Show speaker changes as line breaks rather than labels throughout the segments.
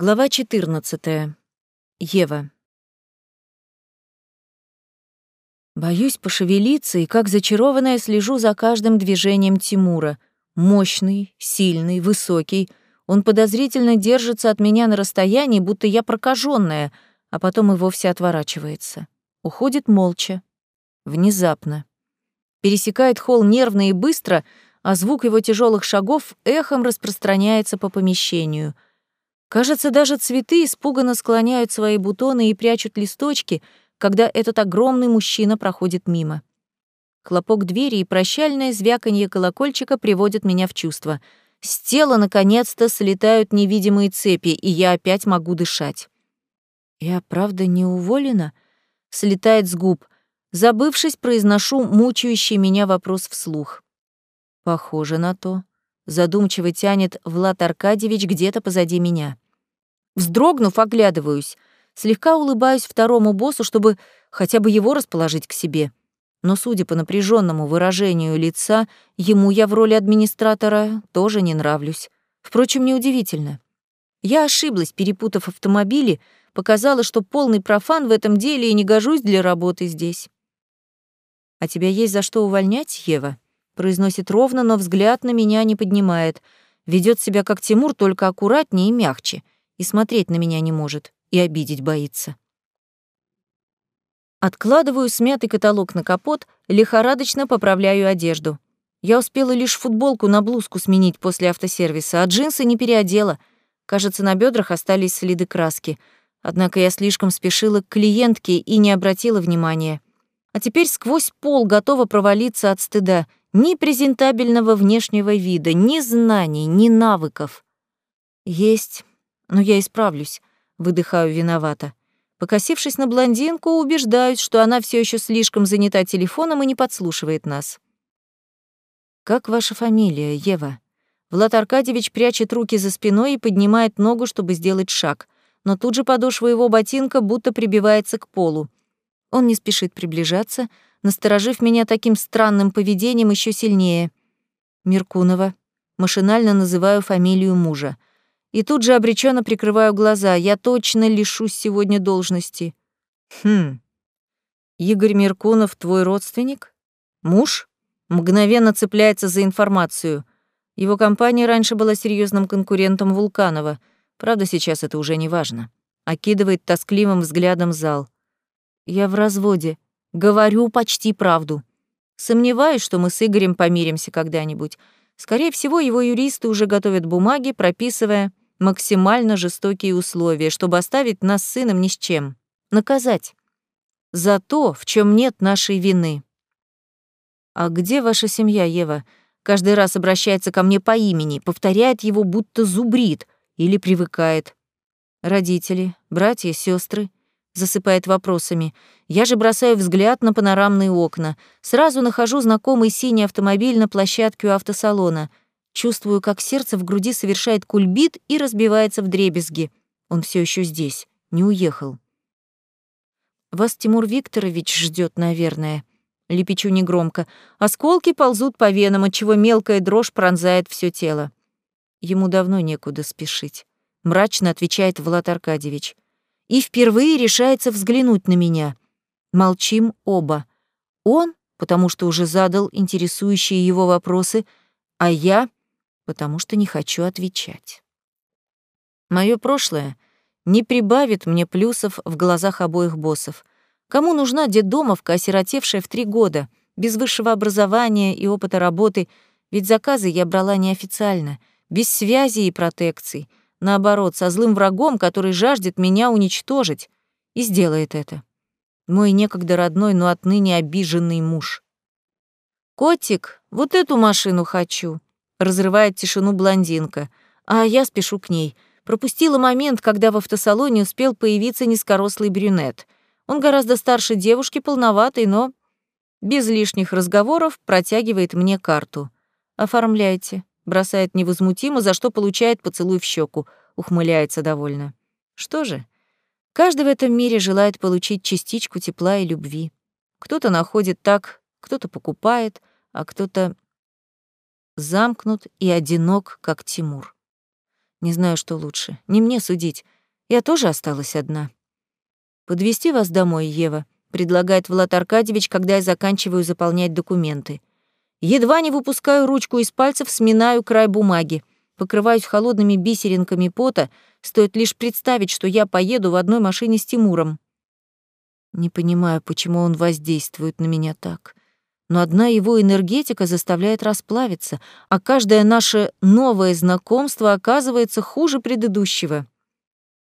Глава 14. Ева. Боюсь пошевелиться и, как зачарованная, слежу за каждым движением Тимура. Мощный, сильный, высокий. Он подозрительно держится от меня на расстоянии, будто я прокаженная, а потом и вовсе отворачивается. Уходит молча. Внезапно. Пересекает холл нервно и быстро, а звук его тяжелых шагов эхом распространяется по помещению — Кажется, даже цветы испуганно склоняют свои бутоны и прячут листочки, когда этот огромный мужчина проходит мимо. Хлопок двери и прощальное звяканье колокольчика приводят меня в чувство. С тела, наконец-то, слетают невидимые цепи, и я опять могу дышать. «Я правда не уволена?» — слетает с губ. Забывшись, произношу мучающий меня вопрос вслух. «Похоже на то», Задумчиво тянет Влад Аркадьевич где-то позади меня. Вздрогнув, оглядываюсь. Слегка улыбаюсь второму боссу, чтобы хотя бы его расположить к себе. Но, судя по напряженному выражению лица, ему я в роли администратора тоже не нравлюсь. Впрочем, неудивительно. Я ошиблась, перепутав автомобили, показала, что полный профан в этом деле и не гожусь для работы здесь. «А тебя есть за что увольнять, Ева?» Произносит ровно, но взгляд на меня не поднимает. Ведет себя как Тимур, только аккуратнее и мягче. И смотреть на меня не может, и обидеть боится. Откладываю смятый каталог на капот, лихорадочно поправляю одежду. Я успела лишь футболку на блузку сменить после автосервиса, а джинсы не переодела. Кажется, на бедрах остались следы краски. Однако я слишком спешила к клиентке и не обратила внимания. А теперь сквозь пол готова провалиться от стыда — ни презентабельного внешнего вида, ни знаний, ни навыков. Есть, но я исправлюсь, выдыхаю виновато. Покосившись на блондинку, убеждаюсь, что она все еще слишком занята телефоном и не подслушивает нас. «Как ваша фамилия, Ева?» Влад Аркадьевич прячет руки за спиной и поднимает ногу, чтобы сделать шаг, но тут же подошва его ботинка будто прибивается к полу. Он не спешит приближаться, насторожив меня таким странным поведением еще сильнее. Меркунова. Машинально называю фамилию мужа. И тут же обреченно прикрываю глаза. Я точно лишусь сегодня должности. Хм. Игорь Меркунов твой родственник? Муж? Мгновенно цепляется за информацию. Его компания раньше была серьезным конкурентом Вулканова. Правда, сейчас это уже не важно. Окидывает тоскливым взглядом зал. Я в разводе. Говорю почти правду. Сомневаюсь, что мы с Игорем помиримся когда-нибудь. Скорее всего, его юристы уже готовят бумаги, прописывая максимально жестокие условия, чтобы оставить нас с сыном ни с чем. Наказать. За то, в чем нет нашей вины. «А где ваша семья, Ева?» Каждый раз обращается ко мне по имени, повторяет его, будто зубрит или привыкает. Родители, братья, сестры засыпает вопросами. Я же бросаю взгляд на панорамные окна. Сразу нахожу знакомый синий автомобиль на площадке у автосалона. Чувствую, как сердце в груди совершает кульбит и разбивается в дребезги. Он все еще здесь, не уехал. Вас Тимур Викторович ждет, наверное. Лепечу негромко. Осколки ползут по венам, отчего мелкая дрожь пронзает все тело. Ему давно некуда спешить. Мрачно отвечает Влад Аркадьевич и впервые решается взглянуть на меня. Молчим оба. Он, потому что уже задал интересующие его вопросы, а я, потому что не хочу отвечать. Моё прошлое не прибавит мне плюсов в глазах обоих боссов. Кому нужна детдомовка, осиротевшая в три года, без высшего образования и опыта работы, ведь заказы я брала неофициально, без связи и протекций, Наоборот, со злым врагом, который жаждет меня уничтожить, и сделает это. Мой некогда родной, но отныне обиженный муж. «Котик, вот эту машину хочу», — разрывает тишину блондинка, а я спешу к ней. Пропустила момент, когда в автосалоне успел появиться низкорослый брюнет. Он гораздо старше девушки, полноватый, но без лишних разговоров протягивает мне карту. «Оформляйте» бросает невозмутимо, за что получает поцелуй в щеку, ухмыляется довольно. Что же, каждый в этом мире желает получить частичку тепла и любви. Кто-то находит так, кто-то покупает, а кто-то замкнут и одинок, как Тимур. Не знаю, что лучше. Не мне судить. Я тоже осталась одна. Подвести вас домой, Ева, предлагает Влад Аркадьевич, когда я заканчиваю заполнять документы. Едва не выпускаю ручку из пальцев, сминаю край бумаги. Покрываюсь холодными бисеринками пота, стоит лишь представить, что я поеду в одной машине с Тимуром. Не понимаю, почему он воздействует на меня так. Но одна его энергетика заставляет расплавиться, а каждое наше новое знакомство оказывается хуже предыдущего.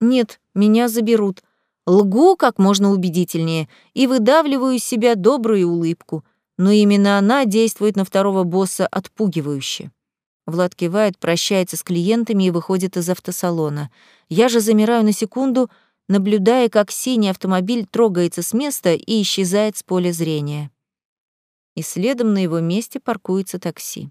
Нет, меня заберут. Лгу как можно убедительнее и выдавливаю из себя добрую улыбку, но именно она действует на второго босса отпугивающе. Влад кивает, прощается с клиентами и выходит из автосалона. Я же замираю на секунду, наблюдая, как синий автомобиль трогается с места и исчезает с поля зрения. И следом на его месте паркуется такси.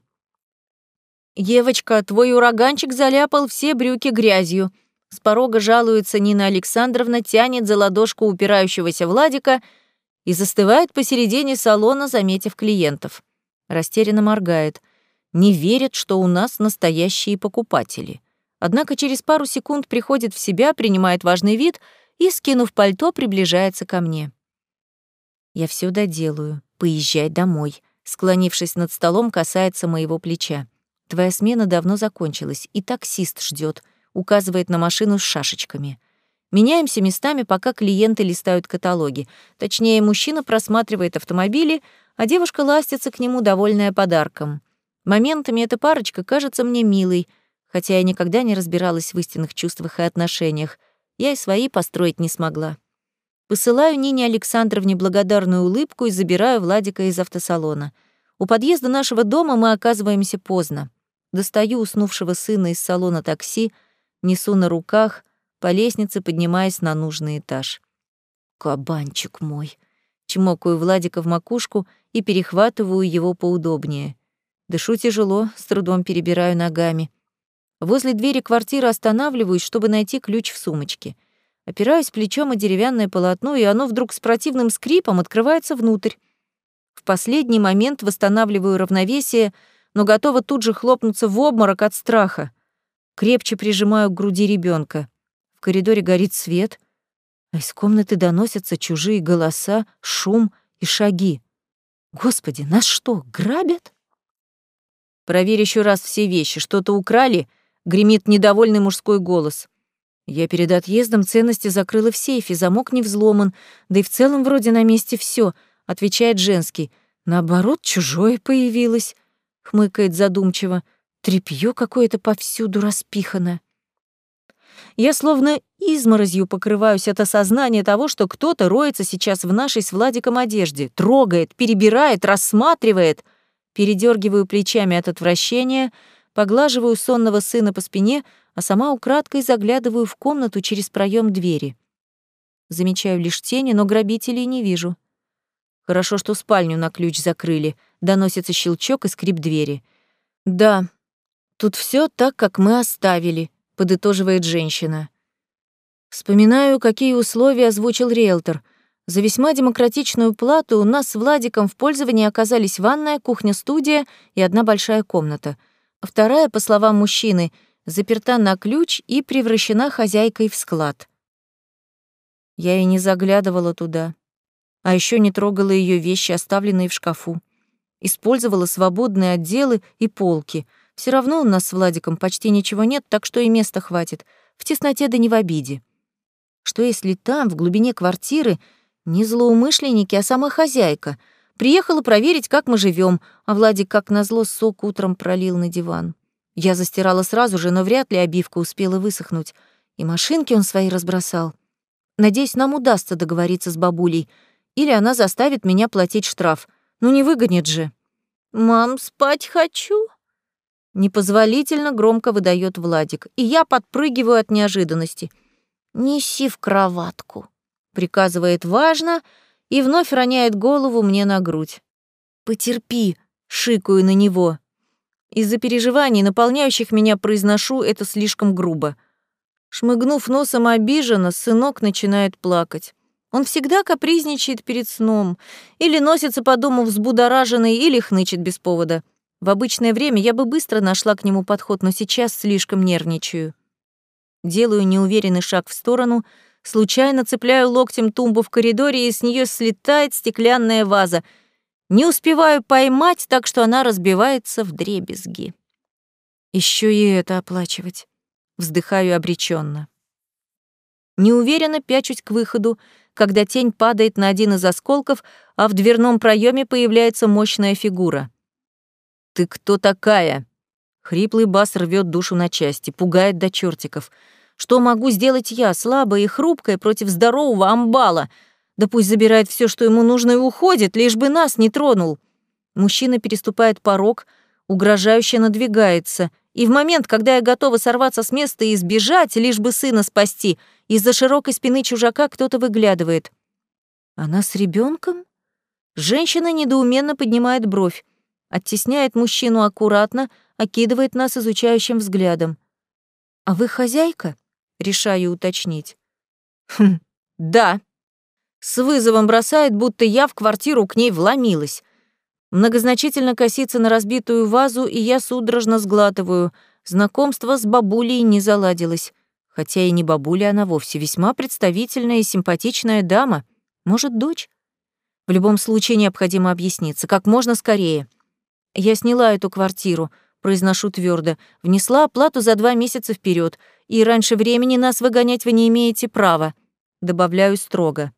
«Евочка, твой ураганчик заляпал все брюки грязью», с порога жалуется Нина Александровна, тянет за ладошку упирающегося Владика и застывает посередине салона, заметив клиентов. Растерянно моргает. Не верит, что у нас настоящие покупатели. Однако через пару секунд приходит в себя, принимает важный вид и, скинув пальто, приближается ко мне. «Я все доделаю. Поезжай домой», склонившись над столом, касается моего плеча. «Твоя смена давно закончилась, и таксист ждет, указывает на машину с шашечками. Меняемся местами, пока клиенты листают каталоги. Точнее, мужчина просматривает автомобили, а девушка ластится к нему, довольная подарком. Моментами эта парочка кажется мне милой — Хотя я никогда не разбиралась в истинных чувствах и отношениях, я и свои построить не смогла. Посылаю Нине Александровне благодарную улыбку и забираю Владика из автосалона. У подъезда нашего дома мы оказываемся поздно. Достаю уснувшего сына из салона такси, несу на руках, по лестнице поднимаясь на нужный этаж. Кабанчик мой. Чмокаю Владика в макушку и перехватываю его поудобнее. Дышу тяжело, с трудом перебираю ногами. Возле двери квартиры останавливаюсь, чтобы найти ключ в сумочке. Опираюсь плечом о деревянное полотно, и оно вдруг с противным скрипом открывается внутрь. В последний момент восстанавливаю равновесие, но готова тут же хлопнуться в обморок от страха. Крепче прижимаю к груди ребенка. В коридоре горит свет, а из комнаты доносятся чужие голоса, шум и шаги. Господи, нас что, грабят? Проверь еще раз все вещи. Что-то украли — гремит недовольный мужской голос. Я перед отъездом ценности закрыла в сейфе, замок не взломан, да и в целом вроде на месте все, отвечает женский. Наоборот, чужое появилось, хмыкает задумчиво. Трепьё какое-то повсюду распихано. Я словно изморозью покрываюсь от осознания того, что кто-то роется сейчас в нашей с Владиком одежде, трогает, перебирает, рассматривает. Передергиваю плечами от отвращения — поглаживаю сонного сына по спине, а сама украдкой заглядываю в комнату через проем двери. Замечаю лишь тени, но грабителей не вижу. Хорошо, что спальню на ключ закрыли. Доносится щелчок и скрип двери. Да, тут все так, как мы оставили, подытоживает женщина. Вспоминаю, какие условия озвучил риэлтор. За весьма демократичную плату у нас с Владиком в пользовании оказались ванная, кухня-студия и одна большая комната — Вторая, по словам мужчины, заперта на ключ и превращена хозяйкой в склад. Я и не заглядывала туда. А еще не трогала ее вещи, оставленные в шкафу. Использовала свободные отделы и полки. Все равно у нас с Владиком почти ничего нет, так что и места хватит. В тесноте да не в обиде. Что если там, в глубине квартиры, не злоумышленники, а сама хозяйка — Приехала проверить, как мы живем, а Владик, как назло, сок утром пролил на диван. Я застирала сразу же, но вряд ли обивка успела высохнуть. И машинки он свои разбросал. Надеюсь, нам удастся договориться с бабулей. Или она заставит меня платить штраф. Ну не выгонит же. «Мам, спать хочу», Непозволительно громко выдает Владик, и я подпрыгиваю от неожиданности. «Неси в кроватку», — приказывает важно, — и вновь роняет голову мне на грудь. «Потерпи», — шикаю на него. Из-за переживаний, наполняющих меня, произношу это слишком грубо. Шмыгнув носом обиженно, сынок начинает плакать. Он всегда капризничает перед сном, или носится по дому взбудораженный, или хнычет без повода. В обычное время я бы быстро нашла к нему подход, но сейчас слишком нервничаю. Делаю неуверенный шаг в сторону, случайно цепляю локтем тумбу в коридоре, и с нее слетает стеклянная ваза. Не успеваю поймать, так что она разбивается в дребезги. Еще и это оплачивать. Вздыхаю обреченно. Неуверенно пячусь к выходу, когда тень падает на один из осколков, а в дверном проеме появляется мощная фигура. «Ты кто такая?» Хриплый бас рвет душу на части, пугает до чертиков. Что могу сделать я, слабая и хрупкая, против здорового амбала? Да пусть забирает все, что ему нужно, и уходит, лишь бы нас не тронул. Мужчина переступает порог, угрожающе надвигается, и в момент, когда я готова сорваться с места и сбежать, лишь бы сына спасти, из-за широкой спины чужака кто-то выглядывает. Она с ребенком? Женщина недоуменно поднимает бровь, оттесняет мужчину аккуратно, окидывает нас изучающим взглядом. «А вы хозяйка?» — решаю уточнить. «Хм, да». С вызовом бросает, будто я в квартиру к ней вломилась. Многозначительно косится на разбитую вазу, и я судорожно сглатываю. Знакомство с бабулей не заладилось. Хотя и не бабуля она вовсе, весьма представительная и симпатичная дама. Может, дочь? В любом случае необходимо объясниться, как можно скорее. Я сняла эту квартиру, произношу твердо, внесла оплату за два месяца вперед, и раньше времени нас выгонять вы не имеете права. Добавляю строго.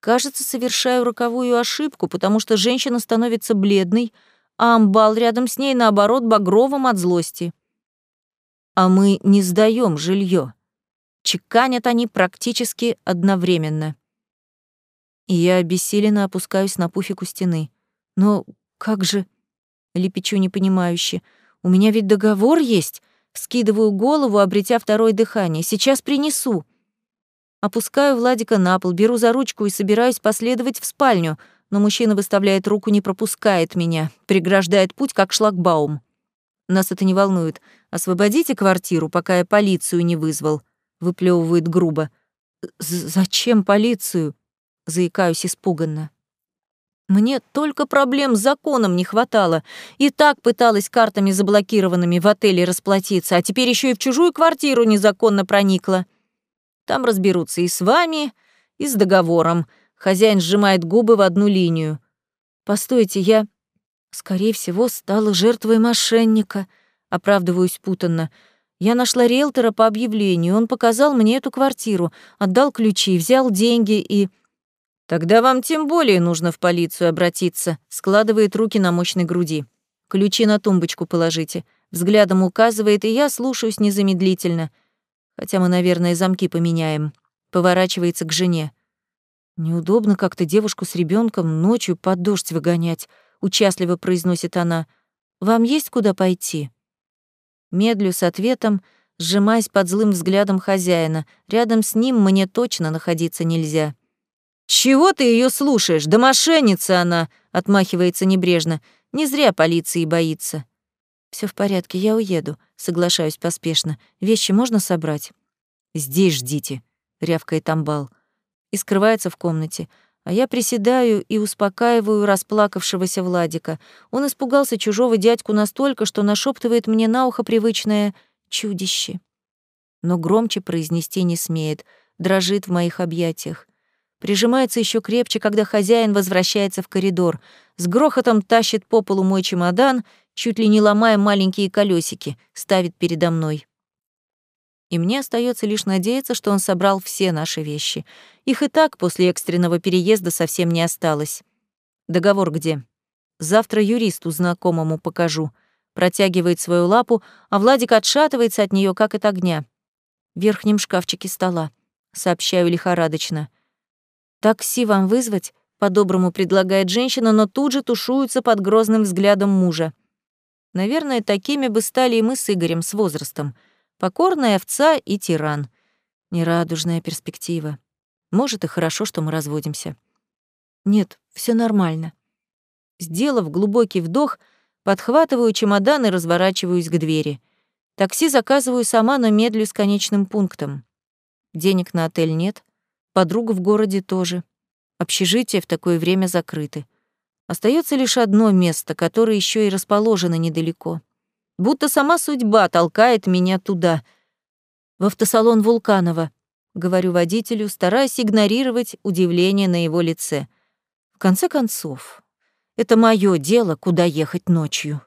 Кажется, совершаю роковую ошибку, потому что женщина становится бледной, а амбал рядом с ней, наоборот, багровым от злости. А мы не сдаем жилье. Чеканят они практически одновременно. И я обессиленно опускаюсь на пуфик у стены. Но как же лепечу непонимающе. «У меня ведь договор есть!» Скидываю голову, обретя второе дыхание. «Сейчас принесу!» Опускаю Владика на пол, беру за ручку и собираюсь последовать в спальню, но мужчина выставляет руку, не пропускает меня, преграждает путь, как шлагбаум. Нас это не волнует. Освободите квартиру, пока я полицию не вызвал. Выплевывает грубо. «Зачем полицию?» Заикаюсь испуганно. Мне только проблем с законом не хватало. И так пыталась картами заблокированными в отеле расплатиться, а теперь еще и в чужую квартиру незаконно проникла. Там разберутся и с вами, и с договором. Хозяин сжимает губы в одну линию. Постойте, я, скорее всего, стала жертвой мошенника. Оправдываюсь путанно. Я нашла риэлтора по объявлению, он показал мне эту квартиру, отдал ключи, взял деньги и... Тогда вам тем более нужно в полицию обратиться, складывает руки на мощной груди. Ключи на тумбочку положите. Взглядом указывает, и я слушаюсь незамедлительно. Хотя мы, наверное, замки поменяем. Поворачивается к жене. Неудобно как-то девушку с ребенком ночью под дождь выгонять, участливо произносит она. Вам есть куда пойти? Медлю с ответом, сжимаясь под злым взглядом хозяина. Рядом с ним мне точно находиться нельзя. «Чего ты ее слушаешь? Да мошенница она!» — отмахивается небрежно. «Не зря полиции боится». Все в порядке, я уеду», — соглашаюсь поспешно. «Вещи можно собрать?» «Здесь ждите», — рявкает амбал. И скрывается в комнате. А я приседаю и успокаиваю расплакавшегося Владика. Он испугался чужого дядьку настолько, что нашептывает мне на ухо привычное «чудище». Но громче произнести не смеет, дрожит в моих объятиях прижимается еще крепче, когда хозяин возвращается в коридор, с грохотом тащит по полу мой чемодан, чуть ли не ломая маленькие колесики, ставит передо мной. И мне остается лишь надеяться, что он собрал все наши вещи. Их и так после экстренного переезда совсем не осталось. Договор где? Завтра юристу знакомому покажу. Протягивает свою лапу, а Владик отшатывается от нее как от огня. В верхнем шкафчике стола. Сообщаю лихорадочно. «Такси вам вызвать?» — по-доброму предлагает женщина, но тут же тушуется под грозным взглядом мужа. Наверное, такими бы стали и мы с Игорем с возрастом. Покорная овца и тиран. Нерадужная перспектива. Может, и хорошо, что мы разводимся. Нет, все нормально. Сделав глубокий вдох, подхватываю чемодан и разворачиваюсь к двери. Такси заказываю сама, но медлю с конечным пунктом. Денег на отель нет — Подруга в городе тоже. Общежития в такое время закрыты. Остается лишь одно место, которое еще и расположено недалеко. Будто сама судьба толкает меня туда. в автосалон Вулканова», — говорю водителю, стараясь игнорировать удивление на его лице. В конце концов, это мое дело, куда ехать ночью.